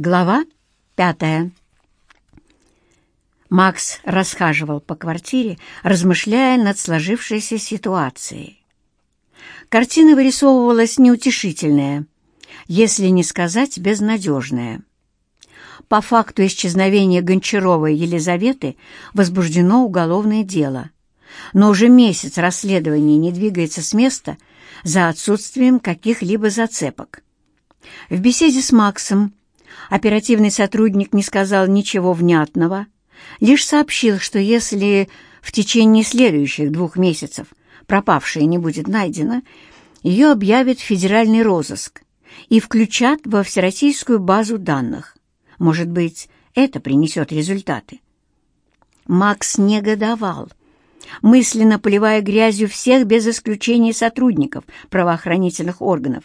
Глава пятая. Макс расхаживал по квартире, размышляя над сложившейся ситуацией. Картина вырисовывалась неутешительная, если не сказать безнадежная. По факту исчезновения Гончаровой Елизаветы возбуждено уголовное дело, но уже месяц расследование не двигается с места за отсутствием каких-либо зацепок. В беседе с Максом Оперативный сотрудник не сказал ничего внятного, лишь сообщил, что если в течение следующих двух месяцев пропавшая не будет найдена, ее объявят в федеральный розыск и включат во всероссийскую базу данных. Может быть, это принесет результаты. Макс негодовал, мысленно поливая грязью всех без исключения сотрудников правоохранительных органов.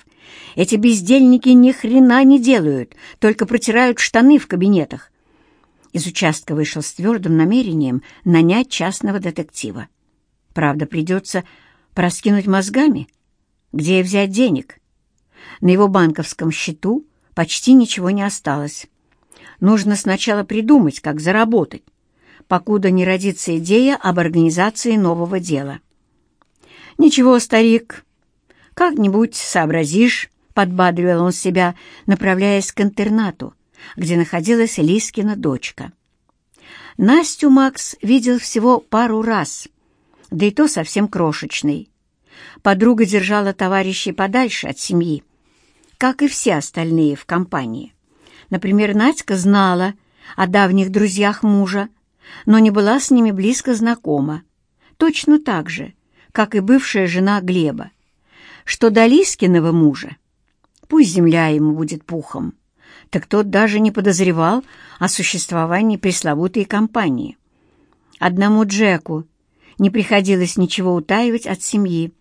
Эти бездельники ни хрена не делают, только протирают штаны в кабинетах. Из участка вышел с твердым намерением нанять частного детектива. Правда, придется проскинуть мозгами, где взять денег. На его банковском счету почти ничего не осталось. Нужно сначала придумать, как заработать, покуда не родится идея об организации нового дела. «Ничего, старик, как-нибудь сообразишь», — подбадривал он себя, направляясь к интернату, где находилась Лискина дочка. Настю Макс видел всего пару раз, да и то совсем крошечный. Подруга держала товарищей подальше от семьи, как и все остальные в компании. Например, Надька знала о давних друзьях мужа, но не была с ними близко знакома, точно так же, как и бывшая жена Глеба, что до Лискиного мужа, пусть земля ему будет пухом, так тот даже не подозревал о существовании пресловутой компании. Одному Джеку не приходилось ничего утаивать от семьи,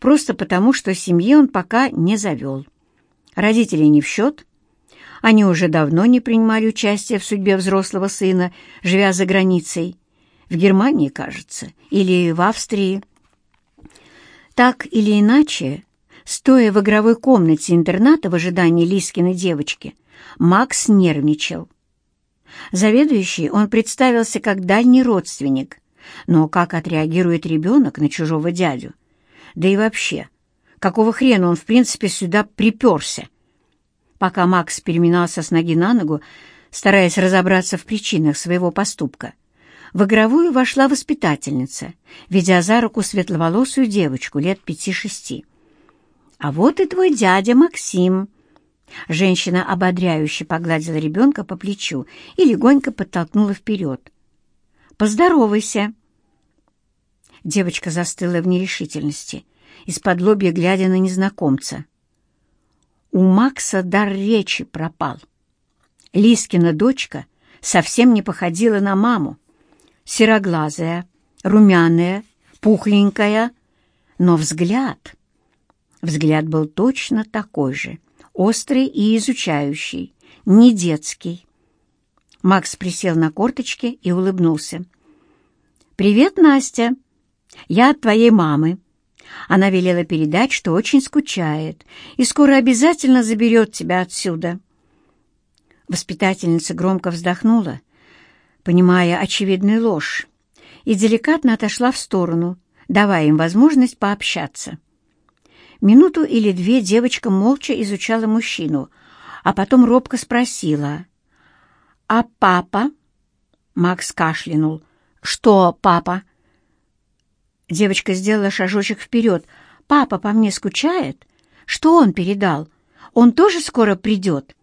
просто потому, что семьи он пока не завел. Родители не в счет — они уже давно не принимали участия в судьбе взрослого сына, живя за границей. В Германии, кажется, или в Австрии. Так или иначе, стоя в игровой комнате интерната в ожидании Лискиной девочки, Макс нервничал. Заведующий он представился как дальний родственник, но как отреагирует ребенок на чужого дядю? Да и вообще, какого хрена он в принципе сюда приперся? Пока Макс переминался с ноги на ногу, стараясь разобраться в причинах своего поступка. В игровую вошла воспитательница, ведя за руку светловолосую девочку лет пяти-шести. «А вот и твой дядя Максим!» Женщина ободряюще погладила ребенка по плечу и легонько подтолкнула вперед. «Поздоровайся!» Девочка застыла в нерешительности, из-под лобья глядя на незнакомца. У Макса дар речи пропал. Лискина дочка совсем не походила на маму. Сероглазая, румяная, пухленькая, но взгляд... Взгляд был точно такой же, острый и изучающий, не детский. Макс присел на корточки и улыбнулся. «Привет, Настя! Я от твоей мамы. Она велела передать, что очень скучает и скоро обязательно заберет тебя отсюда. Воспитательница громко вздохнула, понимая очевидную ложь, и деликатно отошла в сторону, давая им возможность пообщаться. Минуту или две девочка молча изучала мужчину, а потом робко спросила. «А папа?» Макс кашлянул. «Что папа?» Девочка сделала шажочек вперед. «Папа по мне скучает? Что он передал? Он тоже скоро придет?»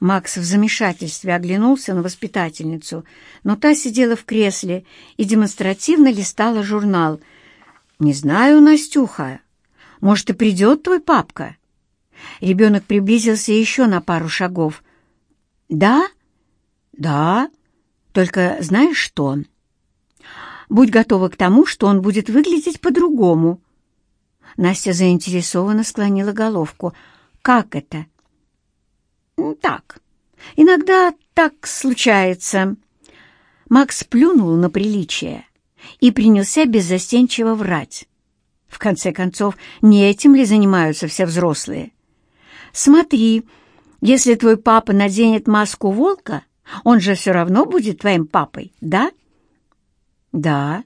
Макс в замешательстве оглянулся на воспитательницу, но та сидела в кресле и демонстративно листала журнал. «Не знаю, Настюха. Может, и придет твой папка?» Ребенок приблизился еще на пару шагов. «Да? Да. Только знаешь что?» Будь готова к тому, что он будет выглядеть по-другому». Настя заинтересованно склонила головку. «Как это?» «Так. Иногда так случается». Макс плюнул на приличие и принялся беззастенчиво врать. В конце концов, не этим ли занимаются все взрослые? «Смотри, Если твой папа наденет маску волка, он же все равно будет твоим папой, да? Да.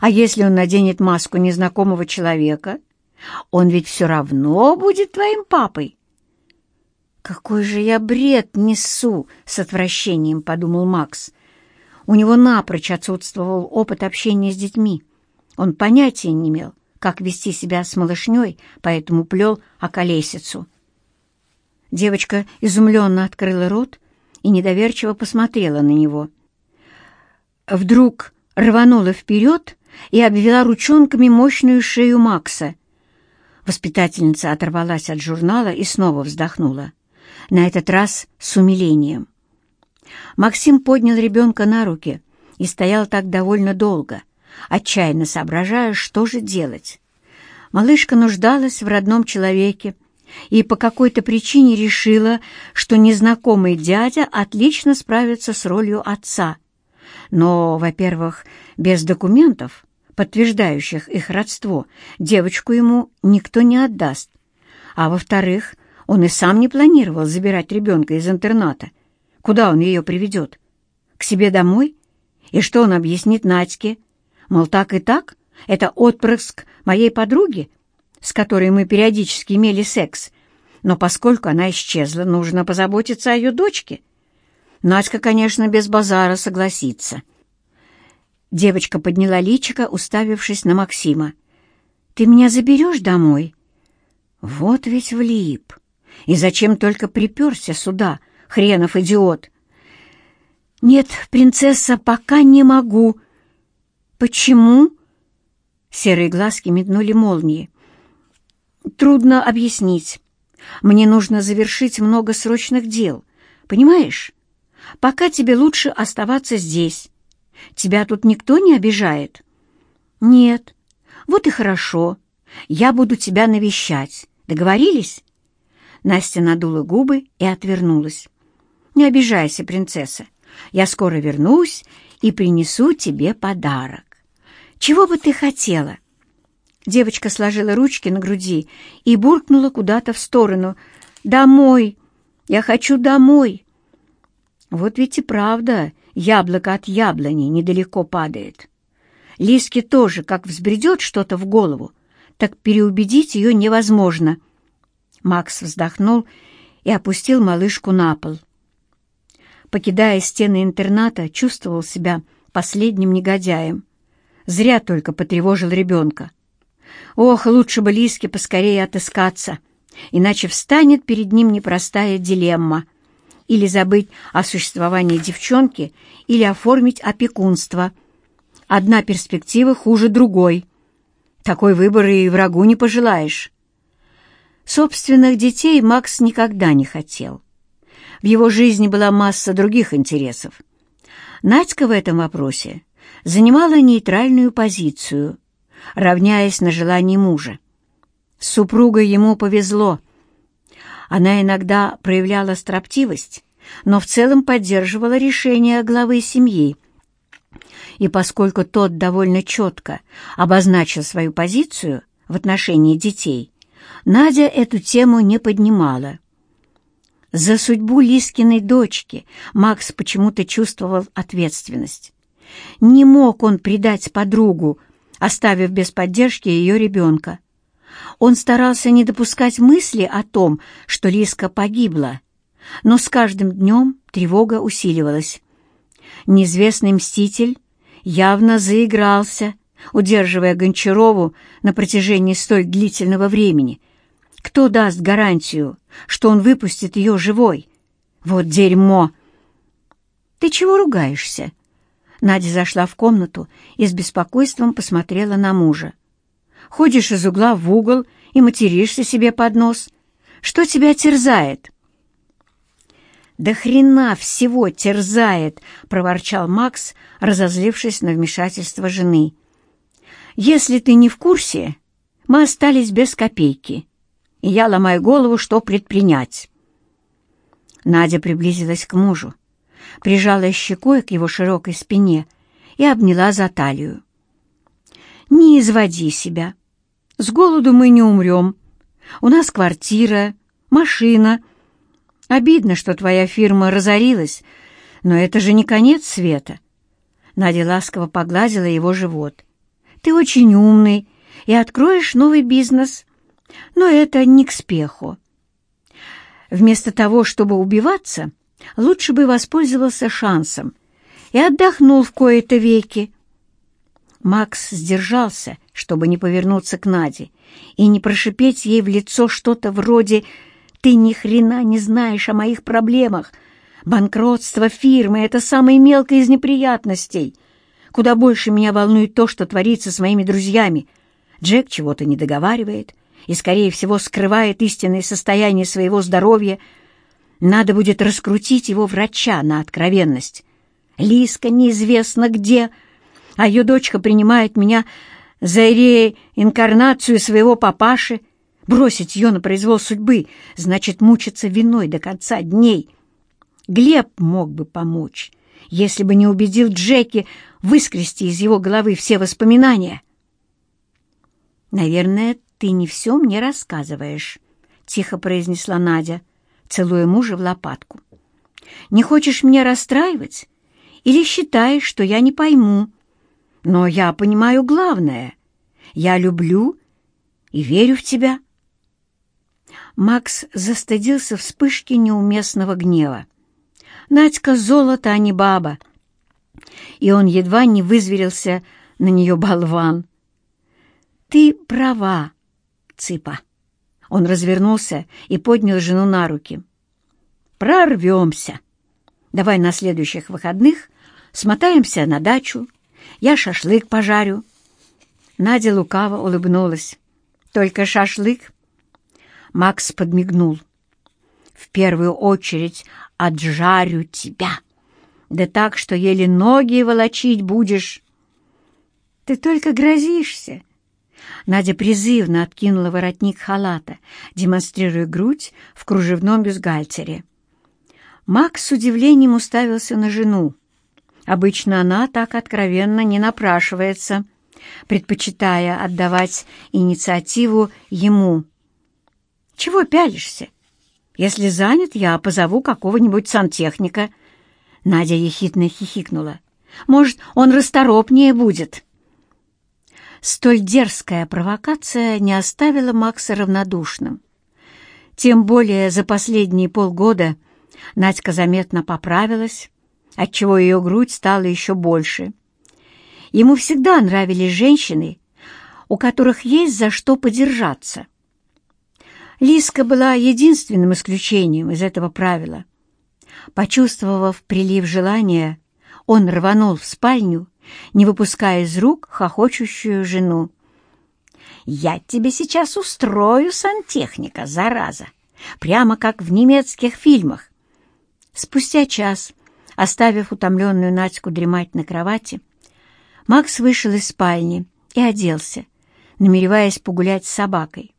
А если он наденет маску незнакомого человека, он ведь все равно будет твоим папой. «Какой же я бред несу!» — с отвращением подумал Макс. У него напрочь отсутствовал опыт общения с детьми. Он понятия не имел, как вести себя с малышней, поэтому плел околесицу. Девочка изумленно открыла рот и недоверчиво посмотрела на него. Вдруг рванула вперед и обвела ручонками мощную шею Макса. Воспитательница оторвалась от журнала и снова вздохнула, на этот раз с умилением. Максим поднял ребенка на руки и стоял так довольно долго, отчаянно соображая, что же делать. Малышка нуждалась в родном человеке и по какой-то причине решила, что незнакомый дядя отлично справится с ролью отца. Но, во-первых, без документов, подтверждающих их родство, девочку ему никто не отдаст. А во-вторых, он и сам не планировал забирать ребенка из интерната. Куда он ее приведет? К себе домой? И что он объяснит Надьке? Мол, так и так? Это отпрыск моей подруги, с которой мы периодически имели секс. Но поскольку она исчезла, нужно позаботиться о ее дочке. Надька, конечно, без базара согласится. Девочка подняла личико, уставившись на Максима. «Ты меня заберешь домой?» «Вот ведь влип! И зачем только приперся сюда, хренов идиот?» «Нет, принцесса, пока не могу», «Почему?» Серые глазки метнули молнии. «Трудно объяснить. Мне нужно завершить много срочных дел. Понимаешь? Пока тебе лучше оставаться здесь. Тебя тут никто не обижает?» «Нет. Вот и хорошо. Я буду тебя навещать. Договорились?» Настя надула губы и отвернулась. «Не обижайся, принцесса. Я скоро вернусь и принесу тебе подарок». Чего бы ты хотела?» Девочка сложила ручки на груди и буркнула куда-то в сторону. «Домой! Я хочу домой!» Вот ведь и правда, яблоко от яблони недалеко падает. Лиске тоже, как взбредет что-то в голову, так переубедить ее невозможно. Макс вздохнул и опустил малышку на пол. Покидая стены интерната, чувствовал себя последним негодяем. Зря только потревожил ребенка. Ох, лучше бы Лиске поскорее отыскаться, иначе встанет перед ним непростая дилемма. Или забыть о существовании девчонки, или оформить опекунство. Одна перспектива хуже другой. Такой выбор и врагу не пожелаешь. Собственных детей Макс никогда не хотел. В его жизни была масса других интересов. Надька в этом вопросе занимала нейтральную позицию, равняясь на желание мужа. С супругой ему повезло. Она иногда проявляла строптивость, но в целом поддерживала решение главы семьи. И поскольку тот довольно четко обозначил свою позицию в отношении детей, Надя эту тему не поднимала. За судьбу Лискиной дочки Макс почему-то чувствовал ответственность. Не мог он предать подругу, оставив без поддержки ее ребенка. Он старался не допускать мысли о том, что Лиска погибла, но с каждым днем тревога усиливалась. Неизвестный мститель явно заигрался, удерживая Гончарову на протяжении столь длительного времени. Кто даст гарантию, что он выпустит ее живой? Вот дерьмо! «Ты чего ругаешься?» Надя зашла в комнату и с беспокойством посмотрела на мужа. «Ходишь из угла в угол и материшься себе под нос. Что тебя терзает?» «Да хрена всего терзает!» — проворчал Макс, разозлившись на вмешательство жены. «Если ты не в курсе, мы остались без копейки, и я ломаю голову, что предпринять». Надя приблизилась к мужу, прижала щекой к его широкой спине и обняла за талию. «Не изводи себя. С голоду мы не умрем. У нас квартира, машина. Обидно, что твоя фирма разорилась, но это же не конец света. Надя ласково погладила его живот. Ты очень умный и откроешь новый бизнес, но это не к спеху. Вместо того, чтобы убиваться, лучше бы воспользовался шансом и отдохнул в кои-то веки. Макс сдержался, чтобы не повернуться к Наде и не прошипеть ей в лицо что-то вроде «Ты ни хрена не знаешь о моих проблемах. Банкротство фирмы — это самое мелкое из неприятностей. Куда больше меня волнует то, что творится с моими друзьями. Джек чего-то не договаривает и, скорее всего, скрывает истинное состояние своего здоровья. Надо будет раскрутить его врача на откровенность. Лиска неизвестно где, а ее дочка принимает меня за реинкарнацию своего папаши. Бросить ее на произвол судьбы значит мучиться виной до конца дней. Глеб мог бы помочь, если бы не убедил Джеки выскрести из его головы все воспоминания. «Наверное, ты не все мне рассказываешь», — тихо произнесла Надя, целуя мужа в лопатку. «Не хочешь меня расстраивать? Или считаешь, что я не пойму? Но я понимаю главное. Я люблю и верю в тебя». Макс застыдился вспышки неуместного гнева. «Надька золото, а не баба!» И он едва не вызверился на нее болван. «Ты права, Цыпа!» Он развернулся и поднял жену на руки. «Прорвемся! Давай на следующих выходных смотаемся на дачу, я шашлык пожарю». Надя лукаво улыбнулась. «Только шашлык?» Макс подмигнул. «В первую очередь отжарю тебя, да так, что еле ноги волочить будешь». «Ты только грозишься!» Надя призывно откинула воротник халата, демонстрируя грудь в кружевном бюстгальтере. Макс с удивлением уставился на жену. Обычно она так откровенно не напрашивается, предпочитая отдавать инициативу ему. «Чего пялишься? Если занят, я позову какого-нибудь сантехника». Надя ехидно хихикнула. «Может, он расторопнее будет?» Столь дерзкая провокация не оставила Макса равнодушным. Тем более за последние полгода Надька заметно поправилась, отчего ее грудь стала еще больше. Ему всегда нравились женщины, у которых есть за что подержаться. Лиска была единственным исключением из этого правила. Почувствовав прилив желания, он рванул в спальню не выпуская из рук хохочущую жену. «Я тебе сейчас устрою сантехника, зараза! Прямо как в немецких фильмах!» Спустя час, оставив утомленную Надьку дремать на кровати, Макс вышел из спальни и оделся, намереваясь погулять с собакой.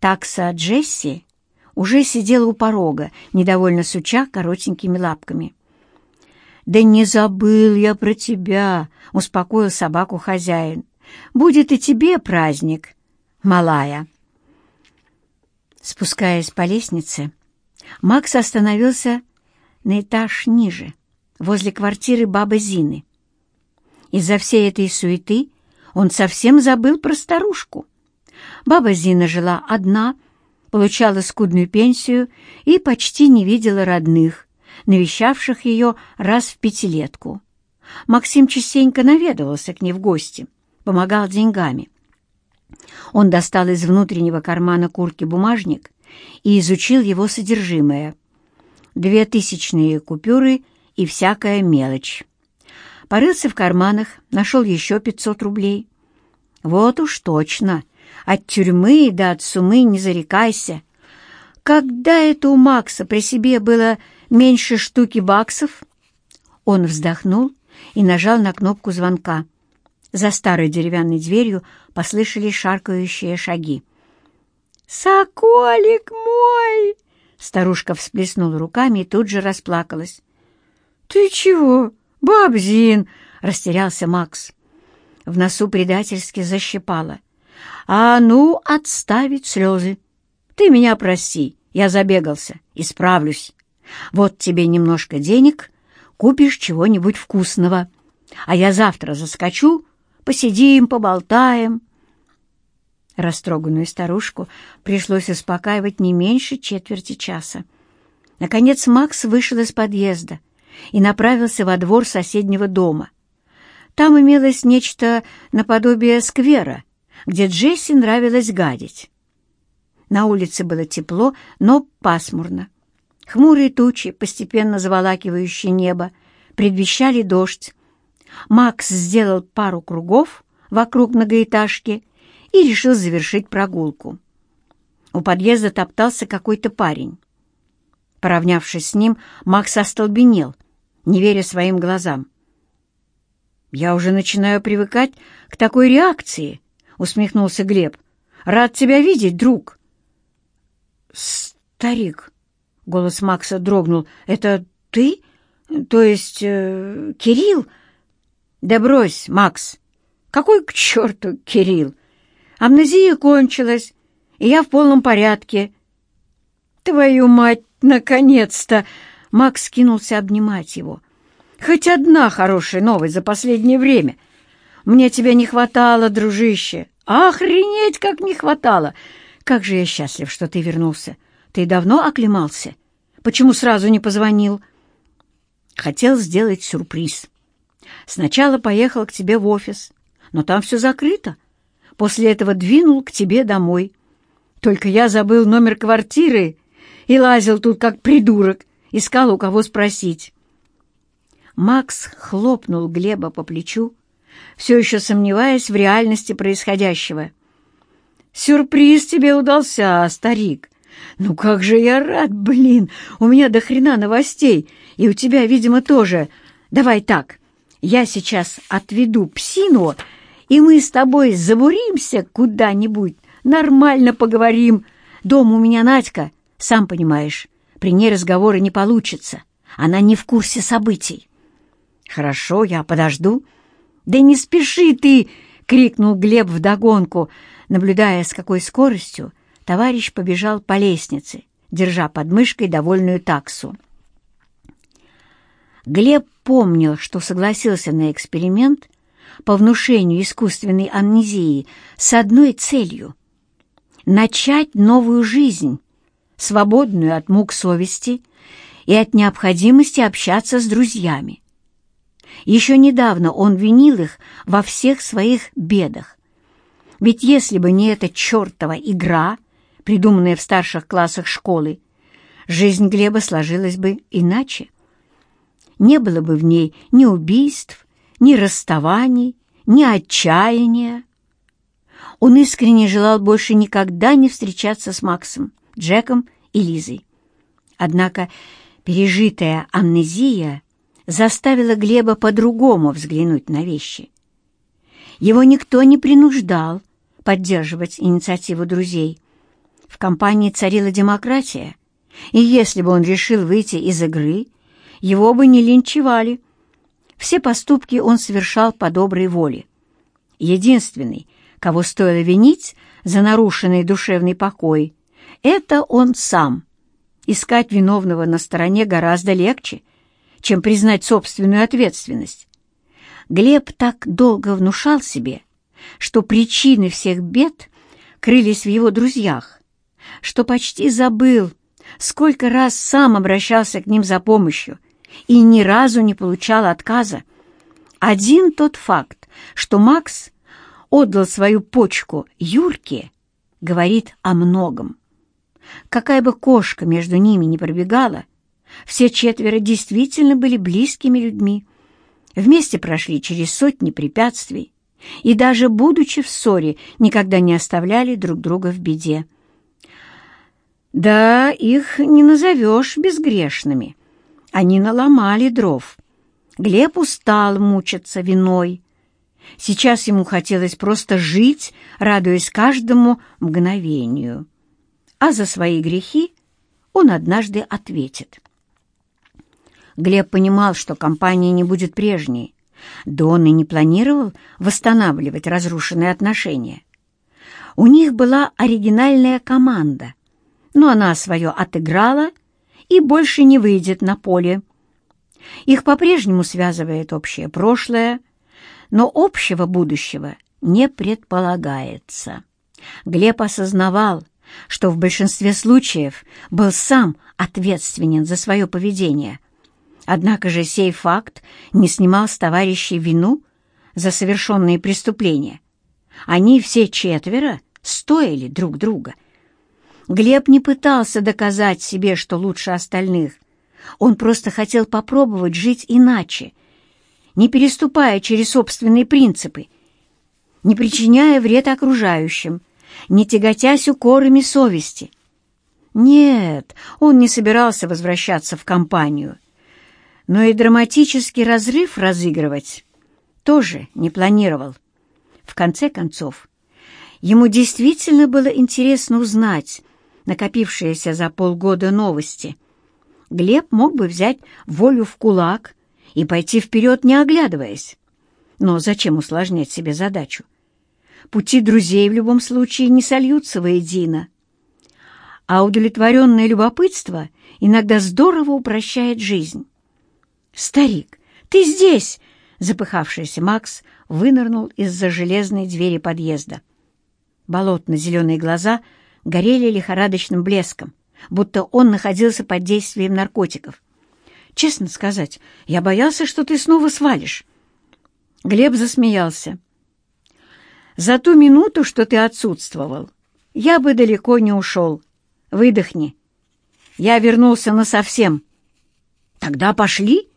Такса Джесси уже сидела у порога, недовольно суча коротенькими лапками. «Да не забыл я про тебя», — успокоил собаку хозяин. «Будет и тебе праздник, малая». Спускаясь по лестнице, Макс остановился на этаж ниже, возле квартиры бабы Зины. Из-за всей этой суеты он совсем забыл про старушку. Баба Зина жила одна, получала скудную пенсию и почти не видела родных, навещавших ее раз в пятилетку. Максим частенько наведывался к ней в гости, помогал деньгами. Он достал из внутреннего кармана куртки бумажник и изучил его содержимое. Две тысячные купюры и всякая мелочь. Порылся в карманах, нашел еще пятьсот рублей. Вот уж точно, от тюрьмы до от сумы не зарекайся. Когда это у Макса при себе было меньше штуки баксов?» Он вздохнул и нажал на кнопку звонка. За старой деревянной дверью послышались шаркающие шаги. «Соколик мой!» Старушка всплеснула руками и тут же расплакалась. «Ты чего, бабзин?» — растерялся Макс. В носу предательски защипало. «А ну, отставить слезы! Ты меня прости, Я забегался, исправлюсь. Вот тебе немножко денег, купишь чего-нибудь вкусного. А я завтра заскочу, посидим, поболтаем». Растроганную старушку пришлось успокаивать не меньше четверти часа. Наконец Макс вышел из подъезда и направился во двор соседнего дома. Там имелось нечто наподобие сквера, где Джесси нравилось гадить. На улице было тепло, но пасмурно. Хмурые тучи, постепенно заволакивающие небо, предвещали дождь. Макс сделал пару кругов вокруг многоэтажки и решил завершить прогулку. У подъезда топтался какой-то парень. Поравнявшись с ним, Макс остолбенел, не веря своим глазам. «Я уже начинаю привыкать к такой реакции», — усмехнулся Глеб. «Рад тебя видеть, друг». «Старик», — голос Макса дрогнул, — «это ты? То есть э, Кирилл?» «Да брось, Макс! Какой к черту Кирилл? Амнезия кончилась, и я в полном порядке». «Твою мать, наконец-то!» Макс кинулся обнимать его. «Хоть одна хорошая новость за последнее время. Мне тебя не хватало, дружище. Охренеть, как не хватало! Как же я счастлив, что ты вернулся. Ты давно оклемался? Почему сразу не позвонил?» Хотел сделать сюрприз. Сначала поехал к тебе в офис, но там все закрыто. После этого двинул к тебе домой. Только я забыл номер квартиры и лазил тут как придурок, искал у кого спросить. Макс хлопнул Глеба по плечу, все еще сомневаясь в реальности происходящего. «Сюрприз тебе удался, старик! Ну как же я рад, блин! У меня до хрена новостей, и у тебя, видимо, тоже. Давай так, я сейчас отведу псину, и мы с тобой забуримся куда-нибудь, нормально поговорим. Дома у меня Надька, сам понимаешь, при ней разговора не получится. Она не в курсе событий. Хорошо, я подожду. Да не спеши ты, крикнул Глеб вдогонку, наблюдая, с какой скоростью товарищ побежал по лестнице, держа под мышкой довольную таксу. Глеб помнил, что согласился на эксперимент по внушению искусственной амнезии с одной целью — начать новую жизнь, свободную от мук совести и от необходимости общаться с друзьями. Еще недавно он винил их во всех своих бедах. Ведь если бы не эта чертова игра, придуманная в старших классах школы, жизнь Глеба сложилась бы иначе не было бы в ней ни убийств, ни расставаний, ни отчаяния. Он искренне желал больше никогда не встречаться с Максом, Джеком и Лизой. Однако пережитая амнезия заставила Глеба по-другому взглянуть на вещи. Его никто не принуждал поддерживать инициативу друзей. В компании царила демократия, и если бы он решил выйти из игры его бы не линчевали. Все поступки он совершал по доброй воле. Единственный, кого стоило винить за нарушенный душевный покой, это он сам. Искать виновного на стороне гораздо легче, чем признать собственную ответственность. Глеб так долго внушал себе, что причины всех бед крылись в его друзьях, что почти забыл, сколько раз сам обращался к ним за помощью и ни разу не получал отказа. Один тот факт, что Макс отдал свою почку Юрке, говорит о многом. Какая бы кошка между ними ни пробегала, все четверо действительно были близкими людьми, вместе прошли через сотни препятствий и даже, будучи в ссоре, никогда не оставляли друг друга в беде. Да, их не назовешь безгрешными — они наломали дров. Глеб устал мучиться виной. Сейчас ему хотелось просто жить, радуясь каждому мгновению. А за свои грехи он однажды ответит. Глеб понимал, что компания не будет прежней, да он и не планировал восстанавливать разрушенные отношения. У них была оригинальная команда, но она свое отыграла и больше не выйдет на поле. Их по-прежнему связывает общее прошлое, но общего будущего не предполагается. Глеб осознавал, что в большинстве случаев был сам ответственен за свое поведение. Однако же сей факт не снимал с товарищей вину за совершенные преступления. Они все четверо стоили друг друга. Глеб не пытался доказать себе, что лучше остальных. Он просто хотел попробовать жить иначе, не переступая через собственные принципы, не причиняя вред окружающим, не тяготясь укорами совести. Нет, он не собирался возвращаться в компанию, но и драматический разрыв разыгрывать тоже не планировал. В конце концов, ему действительно было интересно узнать накопившиеся за полгода новости. Глеб мог бы взять волю в кулак и пойти вперед, не оглядываясь. Но зачем усложнять себе задачу? Пути друзей в любом случае не сольются воедино. А удовлетворенное любопытство иногда здорово упрощает жизнь. «Старик, ты здесь!» Запыхавшийся Макс вынырнул из-за железной двери подъезда. Болотно-зеленые глаза горели лихорадочным блеском, будто он находился под действием наркотиков. «Честно сказать, я боялся, что ты снова свалишь». Глеб засмеялся. «За ту минуту, что ты отсутствовал, я бы далеко не ушел. Выдохни. Я вернулся насовсем». «Тогда пошли?»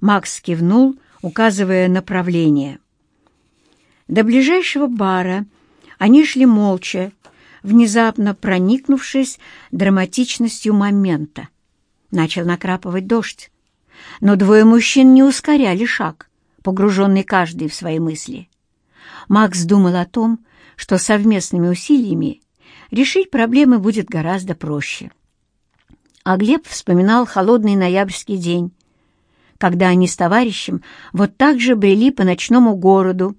Макс кивнул, указывая направление. До ближайшего бара они шли молча, внезапно проникнувшись драматичностью момента. Начал накрапывать дождь, но двое мужчин не ускоряли шаг, погруженный каждый в свои мысли. Макс думал о том, что совместными усилиями решить проблемы будет гораздо проще. А Глеб вспоминал холодный ноябрьский день, когда они с товарищем вот так же брели по ночному городу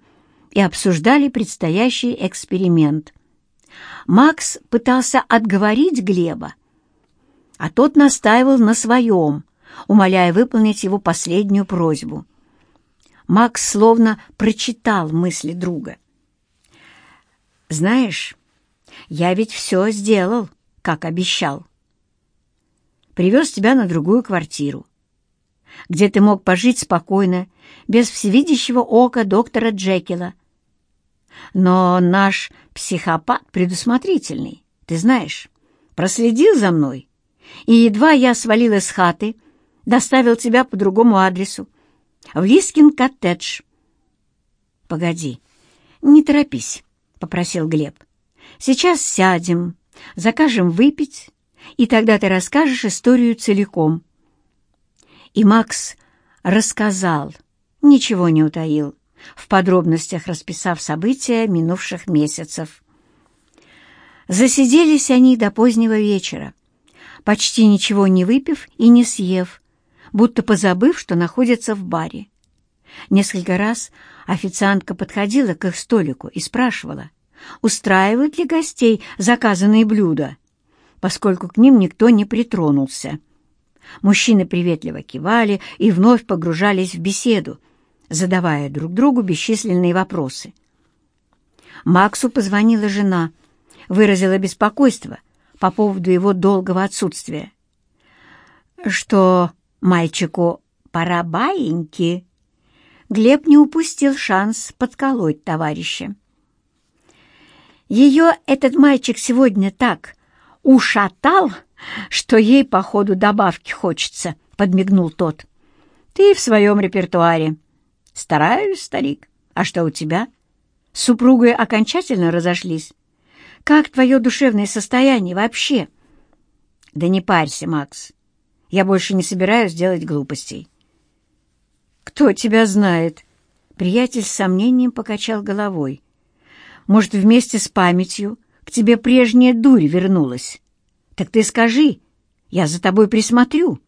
и обсуждали предстоящий эксперимент. Макс пытался отговорить Глеба, а тот настаивал на своем, умоляя выполнить его последнюю просьбу. Макс словно прочитал мысли друга. «Знаешь, я ведь все сделал, как обещал. Привез тебя на другую квартиру где ты мог пожить спокойно, без всевидящего ока доктора Джекила. Но наш психопат предусмотрительный, ты знаешь, проследил за мной, и едва я свалил из хаты, доставил тебя по другому адресу, в Лискин-коттедж. «Погоди, не торопись», — попросил Глеб. «Сейчас сядем, закажем выпить, и тогда ты расскажешь историю целиком». И Макс рассказал, ничего не утаил, в подробностях расписав события минувших месяцев. Засиделись они до позднего вечера, почти ничего не выпив и не съев, будто позабыв, что находятся в баре. Несколько раз официантка подходила к их столику и спрашивала, устраивают ли гостей заказанные блюда, поскольку к ним никто не притронулся. Мужчины приветливо кивали и вновь погружались в беседу, задавая друг другу бесчисленные вопросы. Максу позвонила жена, выразила беспокойство по поводу его долгого отсутствия. Что мальчику пора баиньки, Глеб не упустил шанс подколоть товарища. Ее этот мальчик сегодня так ушатал, что ей, походу, добавки хочется», — подмигнул тот. «Ты в своем репертуаре». «Стараюсь, старик. А что у тебя?» С супругой окончательно разошлись. «Как твое душевное состояние вообще?» «Да не парься, Макс. Я больше не собираюсь делать глупостей». «Кто тебя знает?» Приятель с сомнением покачал головой. «Может, вместе с памятью к тебе прежняя дурь вернулась?» Так ты скажи, я за тобой присмотрю.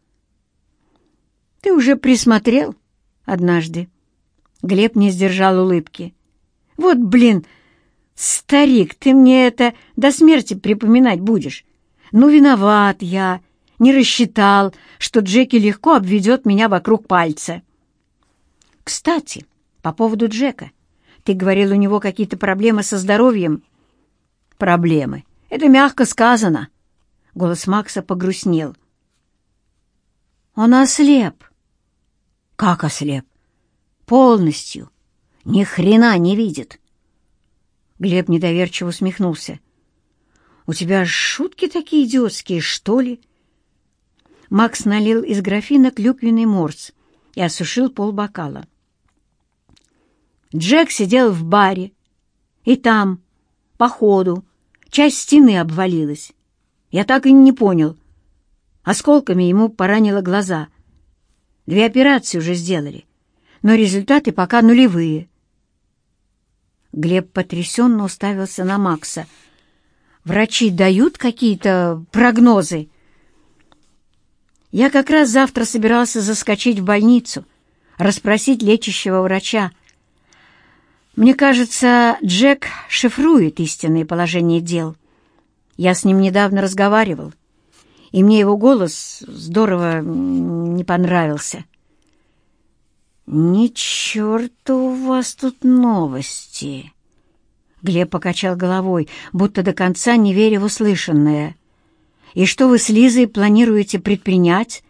Ты уже присмотрел однажды. Глеб не сдержал улыбки. Вот, блин, старик, ты мне это до смерти припоминать будешь. Ну, виноват я, не рассчитал, что Джеки легко обведет меня вокруг пальца. Кстати, по поводу Джека. Ты говорил, у него какие-то проблемы со здоровьем? Проблемы. Это мягко сказано. Голос Макса погрустнел. Он ослеп. Как ослеп? Полностью. Ни хрена не видит. Глеб недоверчиво усмехнулся. «У тебя шутки такие идиотские, что ли?» Макс налил из графина клюквенный морс и осушил полбокала. Джек сидел в баре, и там, по ходу, часть стены обвалилась. Я так и не понял. Осколками ему поранило глаза. Две операции уже сделали, но результаты пока нулевые. Глеб потрясенно уставился на Макса. «Врачи дают какие-то прогнозы?» «Я как раз завтра собирался заскочить в больницу, расспросить лечащего врача. Мне кажется, Джек шифрует истинное положение дел. Я с ним недавно разговаривал, и мне его голос здорово не понравился». «Ни черта у вас тут новости!» Глеб покачал головой, будто до конца не веря в услышанное. «И что вы с Лизой планируете предпринять?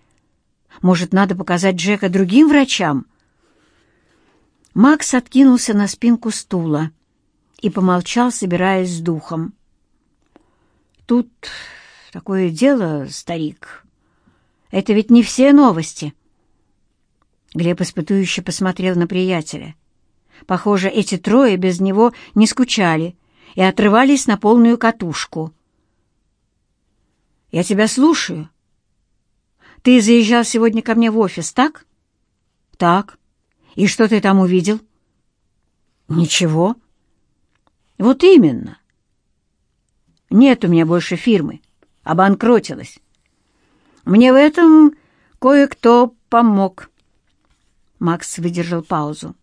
Может, надо показать Джека другим врачам?» Макс откинулся на спинку стула и помолчал, собираясь с духом. «Тут такое дело, старик. Это ведь не все новости». Глеб испытующе посмотрел на приятеля. Похоже, эти трое без него не скучали и отрывались на полную катушку. «Я тебя слушаю. Ты заезжал сегодня ко мне в офис, так?» «Так. И что ты там увидел?» «Ничего». «Вот именно. Нет у меня больше фирмы. Обанкротилась. Мне в этом кое-кто помог». Макс выдержал паузу.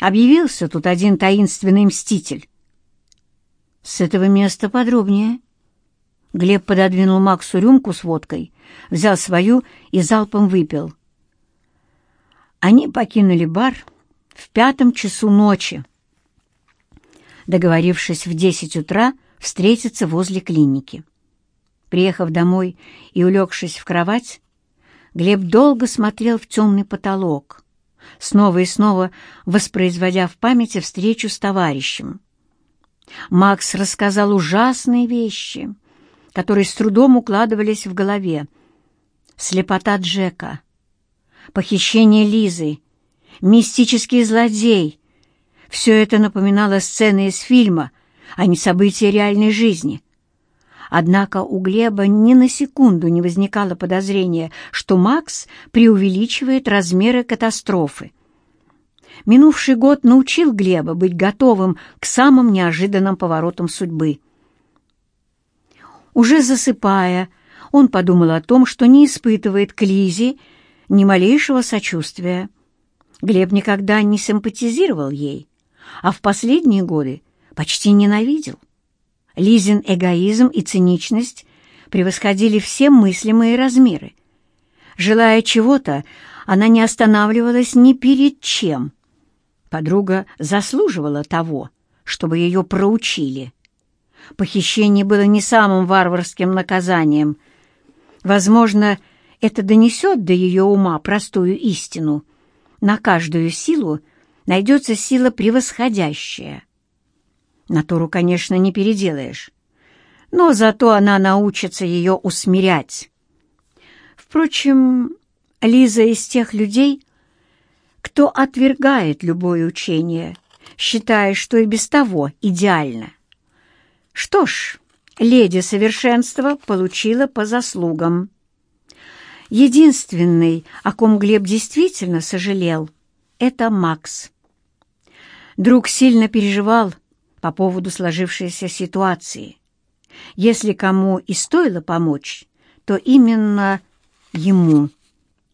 Объявился тут один таинственный мститель. С этого места подробнее. Глеб пододвинул Максу рюмку с водкой, взял свою и залпом выпил. Они покинули бар в пятом часу ночи, договорившись в десять утра встретиться возле клиники. Приехав домой и улегшись в кровать, Глеб долго смотрел в темный потолок — снова и снова воспроизводя в памяти встречу с товарищем. Макс рассказал ужасные вещи, которые с трудом укладывались в голове. Слепота Джека, похищение Лизы, мистический злодей — все это напоминало сцены из фильма, а не события реальной жизни. Однако у Глеба ни на секунду не возникало подозрения, что Макс преувеличивает размеры катастрофы. Минувший год научил Глеба быть готовым к самым неожиданным поворотам судьбы. Уже засыпая, он подумал о том, что не испытывает к Лизе ни малейшего сочувствия. Глеб никогда не симпатизировал ей, а в последние годы почти ненавидел. Лизин эгоизм и циничность превосходили все мыслимые размеры. Желая чего-то, она не останавливалась ни перед чем. Подруга заслуживала того, чтобы ее проучили. Похищение было не самым варварским наказанием. Возможно, это донесет до ее ума простую истину. На каждую силу найдется сила превосходящая — Натуру, конечно, не переделаешь, но зато она научится ее усмирять. Впрочем, Лиза из тех людей, кто отвергает любое учение, считая, что и без того идеально. Что ж, леди совершенства получила по заслугам. Единственный, о ком Глеб действительно сожалел, это Макс. Друг сильно переживал, по поводу сложившейся ситуации. Если кому и стоило помочь, то именно ему –